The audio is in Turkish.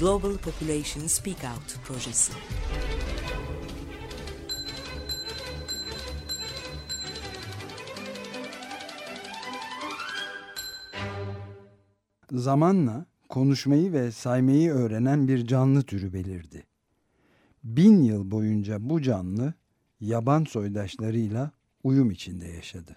Global Population Speak Out projesi. Zamanla konuşmayı ve saymayı öğrenen bir canlı türü belirdi. Bin yıl boyunca bu canlı yaban soydaşlarıyla uyum içinde yaşadı.